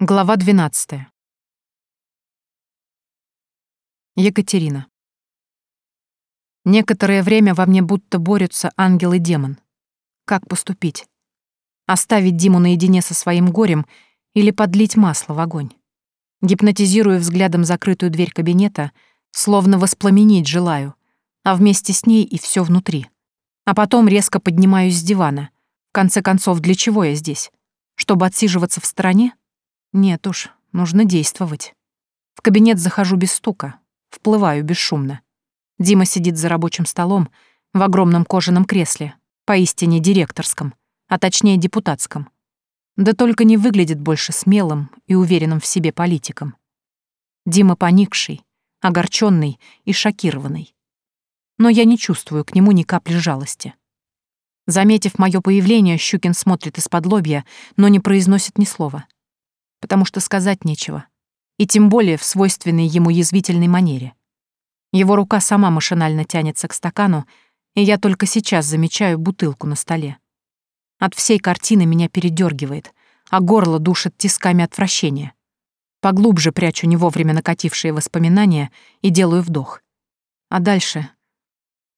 Глава 12. Екатерина. Некоторое время во мне будто борются ангел и демон. Как поступить? Оставить Диму наедине со своим горем или подлить масло в огонь? Гипнотизируя взглядом закрытую дверь кабинета, словно воспламенить желаю, а вместе с ней и все внутри. А потом резко поднимаюсь с дивана. В конце концов, для чего я здесь? Чтобы отсиживаться в стороне? Нет уж, нужно действовать. В кабинет захожу без стука, вплываю бесшумно. Дима сидит за рабочим столом в огромном кожаном кресле, поистине директорском, а точнее депутатском. Да только не выглядит больше смелым и уверенным в себе политиком. Дима поникший, огорченный и шокированный. Но я не чувствую к нему ни капли жалости. Заметив мое появление, Щукин смотрит из-под лобья, но не произносит ни слова потому что сказать нечего. И тем более в свойственной ему язвительной манере. Его рука сама машинально тянется к стакану, и я только сейчас замечаю бутылку на столе. От всей картины меня передергивает, а горло душит тисками отвращения. Поглубже прячу не вовремя накатившие воспоминания и делаю вдох. А дальше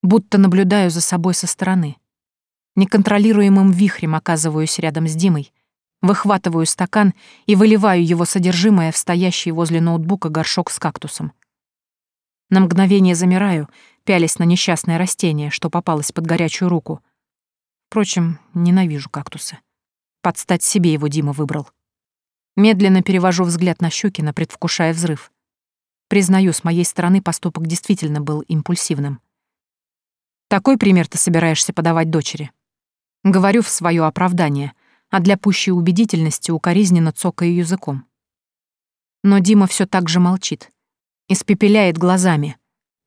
будто наблюдаю за собой со стороны. Неконтролируемым вихрем оказываюсь рядом с Димой, Выхватываю стакан и выливаю его содержимое в стоящий возле ноутбука горшок с кактусом. На мгновение замираю, пялись на несчастное растение, что попалось под горячую руку. Впрочем, ненавижу кактусы. Подстать себе его Дима выбрал. Медленно перевожу взгляд на Щукина, предвкушая взрыв. Признаю, с моей стороны поступок действительно был импульсивным. Такой пример ты собираешься подавать дочери. Говорю в свое оправдание — а для пущей убедительности укоризненно цокая языком. Но Дима все так же молчит, испепеляет глазами,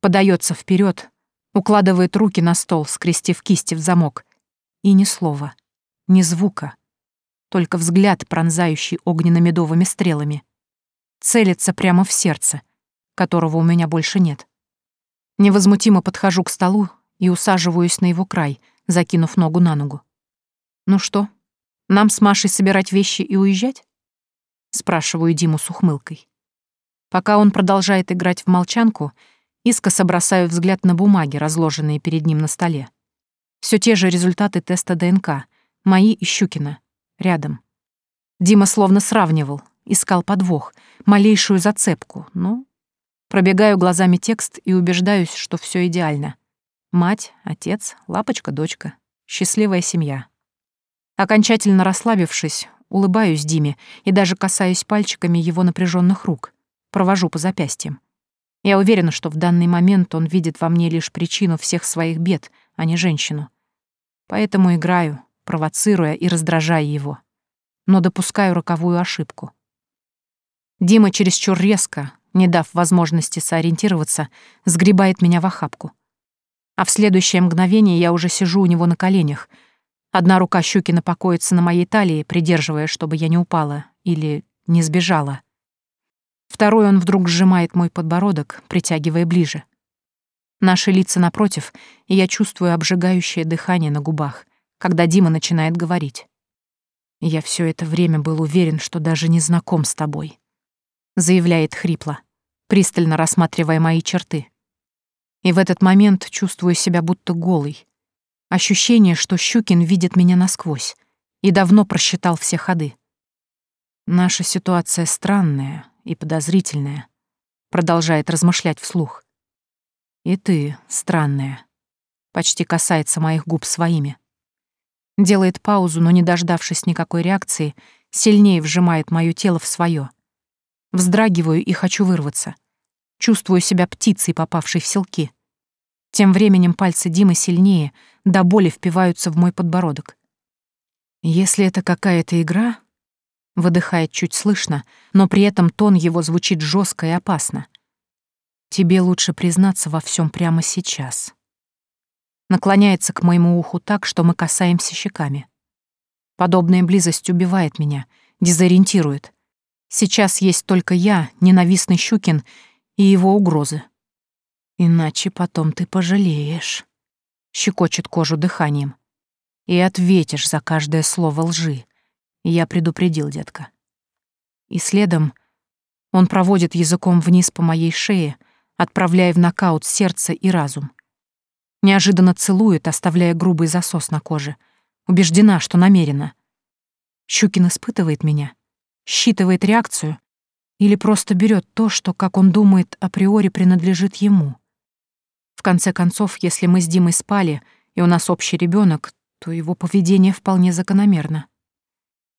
подается вперед, укладывает руки на стол, скрестив кисти в замок. И ни слова, ни звука, только взгляд, пронзающий огненно-медовыми стрелами. Целится прямо в сердце, которого у меня больше нет. Невозмутимо подхожу к столу и усаживаюсь на его край, закинув ногу на ногу. «Ну что?» Нам с Машей собирать вещи и уезжать? Спрашиваю Диму с ухмылкой. Пока он продолжает играть в молчанку, искоса бросаю взгляд на бумаги, разложенные перед ним на столе. Все те же результаты теста ДНК, мои и Щукина, рядом. Дима словно сравнивал, искал подвох, малейшую зацепку, но... Пробегаю глазами текст и убеждаюсь, что все идеально. Мать, отец, лапочка, дочка. Счастливая семья. Окончательно расслабившись, улыбаюсь Диме и даже касаюсь пальчиками его напряженных рук, провожу по запястьям. Я уверена, что в данный момент он видит во мне лишь причину всех своих бед, а не женщину. Поэтому играю, провоцируя и раздражая его. Но допускаю роковую ошибку. Дима чересчур резко, не дав возможности сориентироваться, сгребает меня в охапку. А в следующее мгновение я уже сижу у него на коленях — Одна рука Щукина покоится на моей талии, придерживая, чтобы я не упала или не сбежала. Второй он вдруг сжимает мой подбородок, притягивая ближе. Наши лица напротив, и я чувствую обжигающее дыхание на губах, когда Дима начинает говорить. «Я все это время был уверен, что даже не знаком с тобой», — заявляет хрипло, пристально рассматривая мои черты. И в этот момент чувствую себя будто голый. Ощущение, что Щукин видит меня насквозь и давно просчитал все ходы. «Наша ситуация странная и подозрительная», — продолжает размышлять вслух. «И ты странная», — почти касается моих губ своими. Делает паузу, но, не дождавшись никакой реакции, сильнее вжимает мое тело в свое. Вздрагиваю и хочу вырваться. Чувствую себя птицей, попавшей в селки. Тем временем пальцы Димы сильнее, до боли впиваются в мой подбородок. Если это какая-то игра, выдыхает чуть слышно, но при этом тон его звучит жестко и опасно. Тебе лучше признаться во всем прямо сейчас. Наклоняется к моему уху так, что мы касаемся щеками. Подобная близость убивает меня, дезориентирует. Сейчас есть только я, ненавистный Щукин, и его угрозы. Иначе потом ты пожалеешь. Щекочет кожу дыханием. И ответишь за каждое слово лжи. Я предупредил, детка. И следом он проводит языком вниз по моей шее, отправляя в нокаут сердце и разум. Неожиданно целует, оставляя грубый засос на коже. Убеждена, что намеренно. Щукин испытывает меня, считывает реакцию или просто берет то, что, как он думает, априори принадлежит ему. В конце концов, если мы с Димой спали, и у нас общий ребенок, то его поведение вполне закономерно.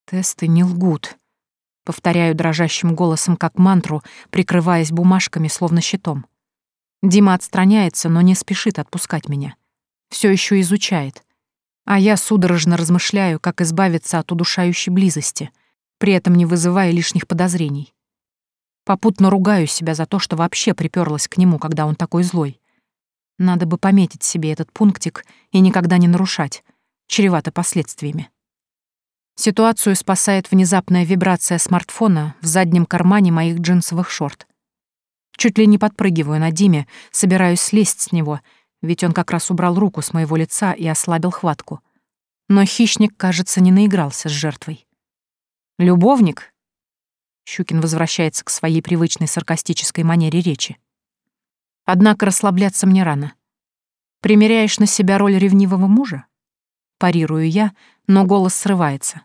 Тесты не лгут. Повторяю дрожащим голосом как мантру, прикрываясь бумажками, словно щитом. Дима отстраняется, но не спешит отпускать меня. Все еще изучает. А я судорожно размышляю, как избавиться от удушающей близости, при этом не вызывая лишних подозрений. Попутно ругаю себя за то, что вообще приперлась к нему, когда он такой злой. Надо бы пометить себе этот пунктик и никогда не нарушать. Чревато последствиями. Ситуацию спасает внезапная вибрация смартфона в заднем кармане моих джинсовых шорт. Чуть ли не подпрыгиваю на Диме, собираюсь слезть с него, ведь он как раз убрал руку с моего лица и ослабил хватку. Но хищник, кажется, не наигрался с жертвой. «Любовник?» Щукин возвращается к своей привычной саркастической манере речи. Однако расслабляться мне рано. Примеряешь на себя роль ревнивого мужа? Парирую я, но голос срывается.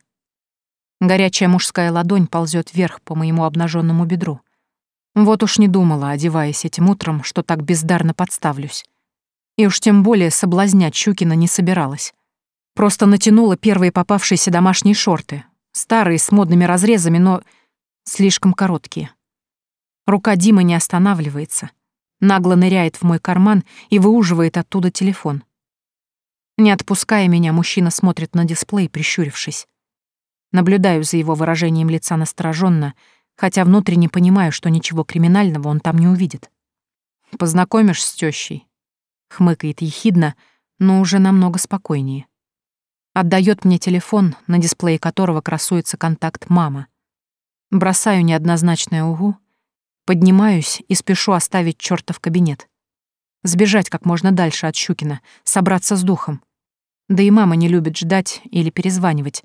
Горячая мужская ладонь ползет вверх по моему обнаженному бедру. Вот уж не думала, одеваясь этим утром, что так бездарно подставлюсь. И уж тем более соблазнять Чукина не собиралась. Просто натянула первые попавшиеся домашние шорты. Старые, с модными разрезами, но слишком короткие. Рука Димы не останавливается нагло ныряет в мой карман и выуживает оттуда телефон. Не отпуская меня, мужчина смотрит на дисплей, прищурившись. Наблюдаю за его выражением лица настороженно, хотя внутренне понимаю, что ничего криминального он там не увидит. «Познакомишь с тёщей? — хмыкает ехидно, но уже намного спокойнее. Отдает мне телефон, на дисплее которого красуется контакт «мама». Бросаю неоднозначное «угу», Поднимаюсь и спешу оставить чёрта в кабинет. Сбежать как можно дальше от Щукина, собраться с духом. Да и мама не любит ждать или перезванивать.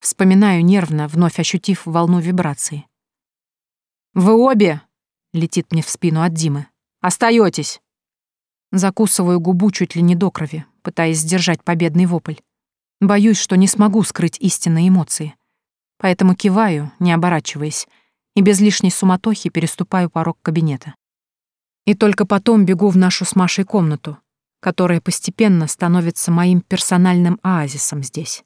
Вспоминаю нервно, вновь ощутив волну вибрации. «Вы обе!» — летит мне в спину от Димы. «Остаётесь!» Закусываю губу чуть ли не до крови, пытаясь сдержать победный вопль. Боюсь, что не смогу скрыть истинные эмоции. Поэтому киваю, не оборачиваясь, и без лишней суматохи переступаю порог кабинета. И только потом бегу в нашу с Машей комнату, которая постепенно становится моим персональным оазисом здесь.